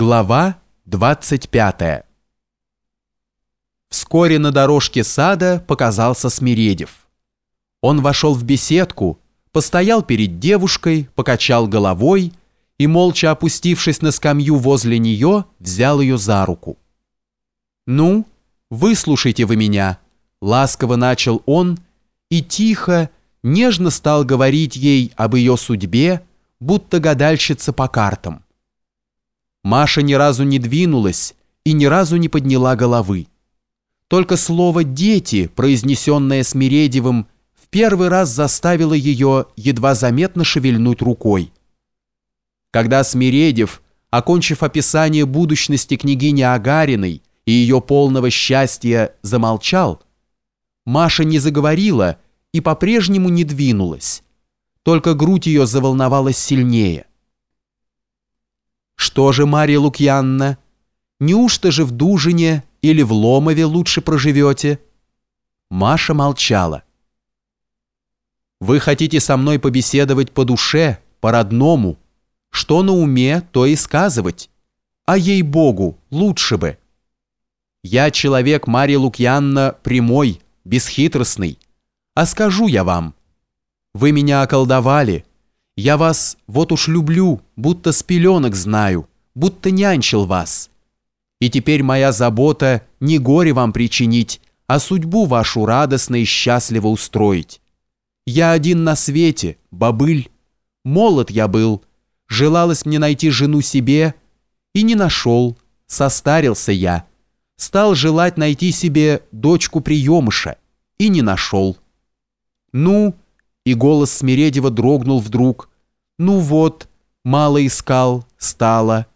Глава 25 Вскоре на дорожке сада показался Смиредев. Он вошел в беседку, постоял перед девушкой, покачал головой и, молча опустившись на скамью возле нее, взял ее за руку. «Ну, выслушайте вы меня», — ласково начал он и тихо, нежно стал говорить ей об ее судьбе, будто гадальщица по картам. Маша ни разу не двинулась и ни разу не подняла головы. Только слово «дети», произнесенное Смиредевым, в первый раз заставило ее едва заметно шевельнуть рукой. Когда Смиредев, окончив описание будущности княгини Агариной и ее полного счастья, замолчал, Маша не заговорила и по-прежнему не двинулась, только грудь ее заволновалась сильнее. Что же, Марья Лукьянна, неужто же в Дужине или в Ломове лучше проживете? Маша молчала. Вы хотите со мной побеседовать по душе, по-родному. Что на уме, то и сказывать. А ей-богу, лучше бы. Я человек, Марья Лукьянна, прямой, бесхитростный. А скажу я вам. Вы меня околдовали, я вас вот уж люблю, будто с пеленок знаю, будто нянчил вас. И теперь моя забота не горе вам причинить, а судьбу вашу радостно и счастливо устроить. Я один на свете, бобыль. Молод я был, желалось мне найти жену себе, и не нашел, состарился я. Стал желать найти себе дочку приемыша, и не нашел. Ну, и голос Смиредева дрогнул вдруг. «Ну вот, мало искал, стало».